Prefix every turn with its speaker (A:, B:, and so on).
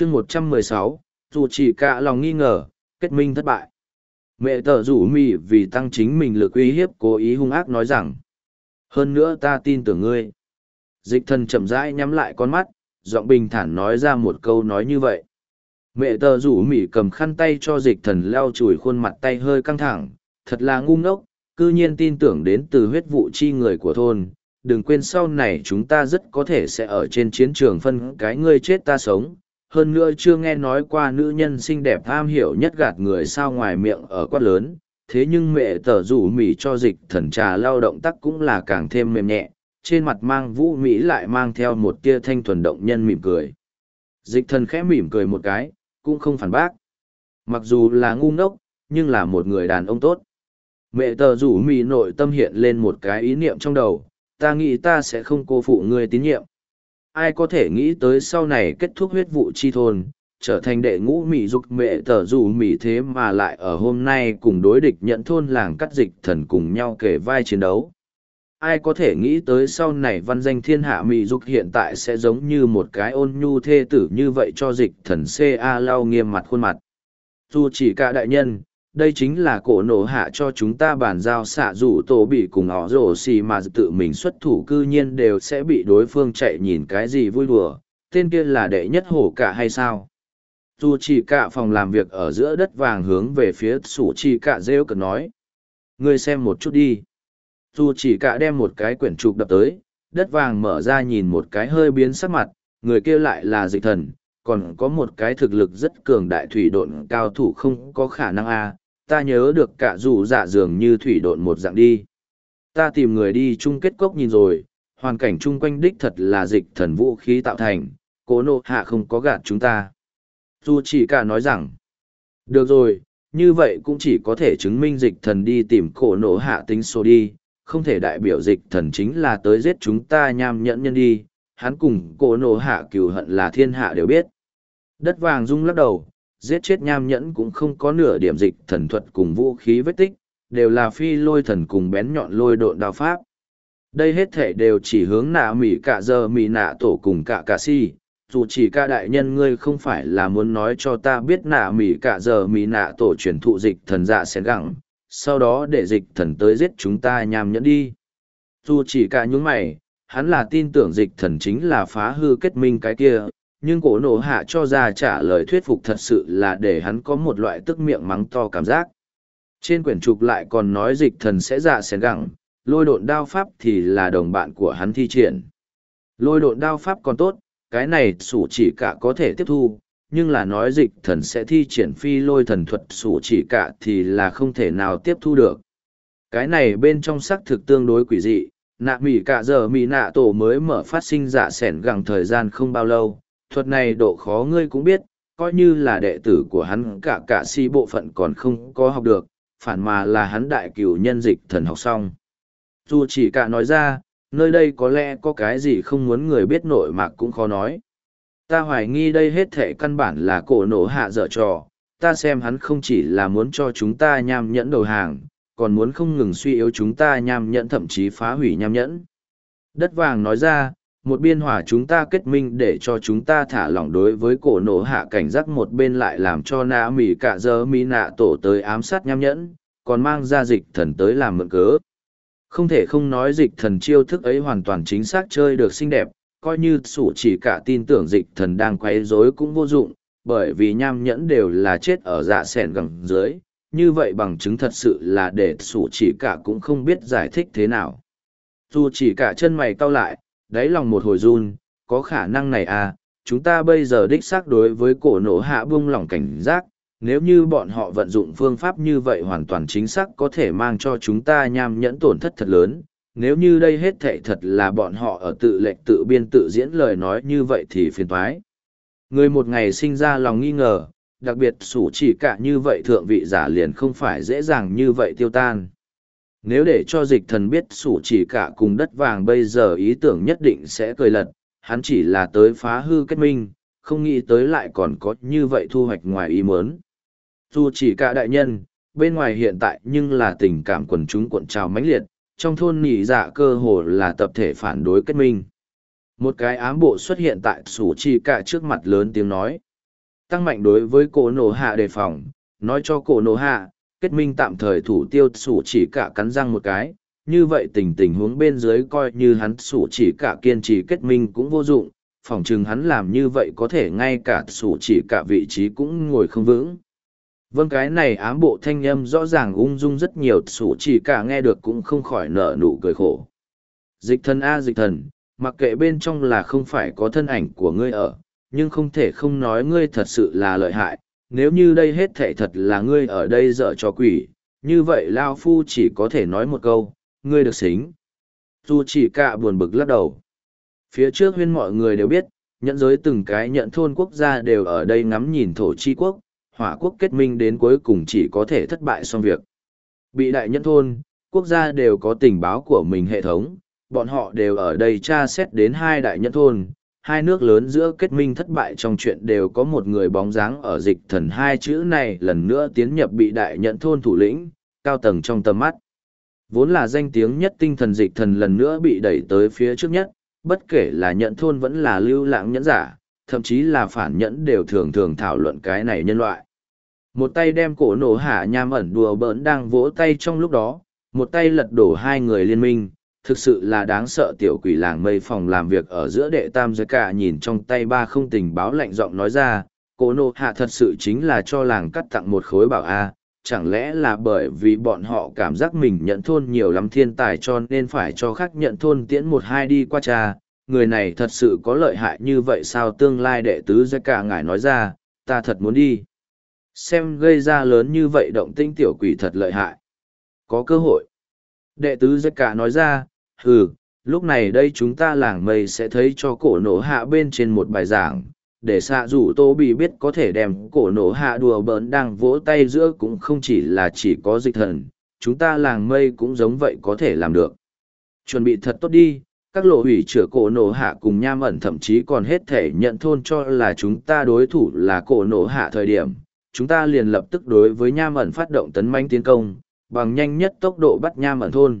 A: chương một trăm mười sáu, dù chỉ cả lòng nghi ngờ, kết minh thất bại. Mẹ tờ rủ mì vì tăng chính mình lực uy hiếp cố ý hung ác nói rằng, hơn nữa ta tin tưởng ngươi. Dịch thần chậm rãi nhắm lại con mắt, giọng bình thản nói ra một câu nói như vậy. Mẹ tờ rủ mỉ cầm khăn tay cho dịch thần leo chùi khuôn mặt tay hơi căng thẳng, thật là ngu ngốc c ư nhiên tin tưởng đến từ huyết vụ chi người của thôn. Đừng quên sau này chúng ta rất có thể sẽ ở trên chiến trường phân cái ngươi chết ta sống hơn nữa chưa nghe nói qua nữ nhân xinh đẹp am hiểu nhất gạt người sao ngoài miệng ở quát lớn. Thế nhưng mẹ tờ rủ mỉ cho dịch thần trà lao động tắc cũng là càng thêm mềm nhẹ, trên mặt mang vũ mỹ lại mang theo một tia thanh thuần động nhân mỉm cười. Dịch thần khẽ mỉm cười một cái, cũng không phản bác. Mặc dù là ngu ngốc, nhưng là một người đàn ông tốt. Mẹ tờ rủ mỹ nội tâm hiện lên một cái ý niệm trong đầu, ta nghĩ ta sẽ không cô phụ ngươi tín nhiệm ai có thể nghĩ tới sau này kết thúc huyết vụ chi thôn, trở thành đệ ngũ mỹ dục mẹ tờ dù mỹ thế mà lại ở hôm nay cùng đối địch nhận thôn làng cắt dịch thần cùng nhau kể vai chiến đấu. Ai có thể nghĩ tới sau này văn danh thiên hạ mỹ dục hiện tại sẽ giống như một cái ôn nhu thê tử như vậy cho dịch thần ca lau nghiêm mặt khuôn mặt. Dù chỉ cả đại nhân đây chính là cổ nổ hạ cho chúng ta bàn giao xạ rủ tổ bị cùng họ rổ xì mà tự mình xuất thủ cư nhiên đều sẽ bị đối phương chạy nhìn cái gì vui đùa tên kia là đệ nhất hổ cả hay sao? Dù chỉ cả phòng làm việc ở giữa đất vàng hướng về phía sủ chỉ cả rêu cần nói ngươi xem một chút đi. Dù chỉ cả đem một cái quyển trục đập tới, đất vàng mở ra nhìn một cái hơi biến sắc mặt, người kia lại là dịch thần, còn có một cái thực lực rất cường đại thủy độn cao thủ không có khả năng a ta nhớ được cả dù dạ dường như thủy độn một dạng đi. Ta tìm người đi chung kết cốc nhìn rồi, hoàn cảnh chung quanh đích thật là dịch thần vũ khí tạo thành, cố nộ hạ không có gạt chúng ta. Dù chỉ cả nói rằng, được rồi, như vậy cũng chỉ có thể chứng minh dịch thần đi tìm cổ nộ hạ tính số đi, không thể đại biểu dịch thần chính là tới giết chúng ta nham nhẫn nhân đi, hắn cùng cổ nổ hạ cừu hận là thiên hạ đều biết. Đất vàng rung lắc đầu, giết chết nham nhẫn cũng không có nửa điểm dịch thần thuật cùng vũ khí vết tích, đều là phi lôi thần cùng bén nhọn lôi độn đao pháp. Đây hết thể đều chỉ hướng nạ mỉ cả giờ mỉ nạ tổ cùng cả cả si, dù chỉ ca đại nhân ngươi không phải là muốn nói cho ta biết nạ mỉ cả giờ mỉ nạ tổ truyền thụ dịch thần dạ sẽ gặng, sau đó để dịch thần tới giết chúng ta nham nhẫn đi. Dù chỉ cả những mày, hắn là tin tưởng dịch thần chính là phá hư kết minh cái kia, nhưng cổ nổ hạ cho ra trả lời thuyết phục thật sự là để hắn có một loại tức miệng mắng to cảm giác. Trên quyển trục lại còn nói dịch thần sẽ dạ xén gẳng, lôi độn đao pháp thì là đồng bạn của hắn thi triển. Lôi độn đao pháp còn tốt, cái này sủ chỉ cả có thể tiếp thu, nhưng là nói dịch thần sẽ thi triển phi lôi thần thuật sủ chỉ cả thì là không thể nào tiếp thu được. Cái này bên trong sắc thực tương đối quỷ dị, nạ mỉ cả giờ mỉ nạ tổ mới mở phát sinh dạ sẻn gẳng thời gian không bao lâu, thuật này độ khó ngươi cũng biết, coi như là đệ tử của hắn cả cả si bộ phận còn không có học được, phản mà là hắn đại cửu nhân dịch thần học xong. Dù chỉ cả nói ra, nơi đây có lẽ có cái gì không muốn người biết nội mạc cũng khó nói ta hoài nghi đây hết thể căn bản là cổ nổ hạ dở trò ta xem hắn không chỉ là muốn cho chúng ta nham nhẫn đầu hàng còn muốn không ngừng suy yếu chúng ta nham nhẫn thậm chí phá hủy nham nhẫn đất vàng nói ra một biên hòa chúng ta kết minh để cho chúng ta thả lỏng đối với cổ nổ hạ cảnh giác một bên lại làm cho nạ mỉ cả giờ mỹ nạ tổ tới ám sát nham nhẫn còn mang ra dịch thần tới làm mượn cớ không thể không nói dịch thần chiêu thức ấy hoàn toàn chính xác chơi được xinh đẹp coi như sủ chỉ cả tin tưởng dịch thần đang quấy rối cũng vô dụng, bởi vì nham nhẫn đều là chết ở dạ sẻn gần dưới, như vậy bằng chứng thật sự là để sủ chỉ cả cũng không biết giải thích thế nào. Dù chỉ cả chân mày cau lại, đáy lòng một hồi run, có khả năng này à, chúng ta bây giờ đích xác đối với cổ nổ hạ buông lỏng cảnh giác, nếu như bọn họ vận dụng phương pháp như vậy hoàn toàn chính xác có thể mang cho chúng ta nham nhẫn tổn thất thật lớn, nếu như đây hết thệ thật là bọn họ ở tự lệnh tự biên tự diễn lời nói như vậy thì phiền thoái. Người một ngày sinh ra lòng nghi ngờ, đặc biệt sủ chỉ cả như vậy thượng vị giả liền không phải dễ dàng như vậy tiêu tan. Nếu để cho dịch thần biết sủ chỉ cả cùng đất vàng bây giờ ý tưởng nhất định sẽ cười lật, hắn chỉ là tới phá hư kết minh, không nghĩ tới lại còn có như vậy thu hoạch ngoài ý muốn. Dù chỉ cả đại nhân, bên ngoài hiện tại nhưng là tình cảm quần chúng cuộn trào mãnh liệt, trong thôn nỉ dạ cơ hồ là tập thể phản đối kết minh. Một cái ám bộ xuất hiện tại sủ chỉ cả trước mặt lớn tiếng nói. Tăng mạnh đối với cổ nổ hạ đề phòng, nói cho cổ nổ hạ, kết minh tạm thời thủ tiêu sủ chỉ cả cắn răng một cái, như vậy tình tình huống bên dưới coi như hắn sủ chỉ cả kiên trì kết minh cũng vô dụng, phỏng chừng hắn làm như vậy có thể ngay cả sủ chỉ cả vị trí cũng ngồi không vững. Vâng cái này ám bộ thanh âm rõ ràng ung dung rất nhiều sủ chỉ cả nghe được cũng không khỏi nở nụ cười khổ. Dịch thần A dịch thần, mặc kệ bên trong là không phải có thân ảnh của ngươi ở, nhưng không thể không nói ngươi thật sự là lợi hại, nếu như đây hết thể thật là ngươi ở đây dở cho quỷ, như vậy Lao Phu chỉ có thể nói một câu, ngươi được xính. Dù chỉ cả buồn bực lắc đầu. Phía trước huyên mọi người đều biết, nhận giới từng cái nhận thôn quốc gia đều ở đây ngắm nhìn thổ chi quốc, hỏa quốc kết minh đến cuối cùng chỉ có thể thất bại xong việc. Bị đại nhận thôn, quốc gia đều có tình báo của mình hệ thống, bọn họ đều ở đây tra xét đến hai đại nhận thôn, hai nước lớn giữa kết minh thất bại trong chuyện đều có một người bóng dáng ở dịch thần hai chữ này lần nữa tiến nhập bị đại nhận thôn thủ lĩnh, cao tầng trong tầm mắt. Vốn là danh tiếng nhất tinh thần dịch thần lần nữa bị đẩy tới phía trước nhất, bất kể là nhận thôn vẫn là lưu lãng nhẫn giả, thậm chí là phản nhẫn đều thường thường thảo luận cái này nhân loại. Một tay đem cổ nổ hạ nham ẩn đùa bỡn đang vỗ tay trong lúc đó, một tay lật đổ hai người liên minh, thực sự là đáng sợ tiểu quỷ làng mây phòng làm việc ở giữa đệ tam giới cả nhìn trong tay ba không tình báo lạnh giọng nói ra, cô nô hạ thật sự chính là cho làng cắt tặng một khối bảo A, chẳng lẽ là bởi vì bọn họ cảm giác mình nhận thôn nhiều lắm thiên tài cho nên phải cho khác nhận thôn tiễn một hai đi qua cha, người này thật sự có lợi hại như vậy sao tương lai đệ tứ giới cả ngài nói ra, ta thật muốn đi. Xem gây ra lớn như vậy động tinh tiểu quỷ thật lợi hại. Có cơ hội. Đệ tứ giới cả nói ra, hừ, lúc này đây chúng ta làng mây sẽ thấy cho cổ nổ hạ bên trên một bài giảng, để xạ rủ tô bị biết có thể đem cổ nổ hạ đùa bỡn đang vỗ tay giữa cũng không chỉ là chỉ có dịch thần, chúng ta làng mây cũng giống vậy có thể làm được. Chuẩn bị thật tốt đi, các lộ hủy chữa cổ nổ hạ cùng nham ẩn thậm chí còn hết thể nhận thôn cho là chúng ta đối thủ là cổ nổ hạ thời điểm. Chúng ta liền lập tức đối với nham ẩn phát động tấn manh tiến công, bằng nhanh nhất tốc độ bắt nham ẩn thôn.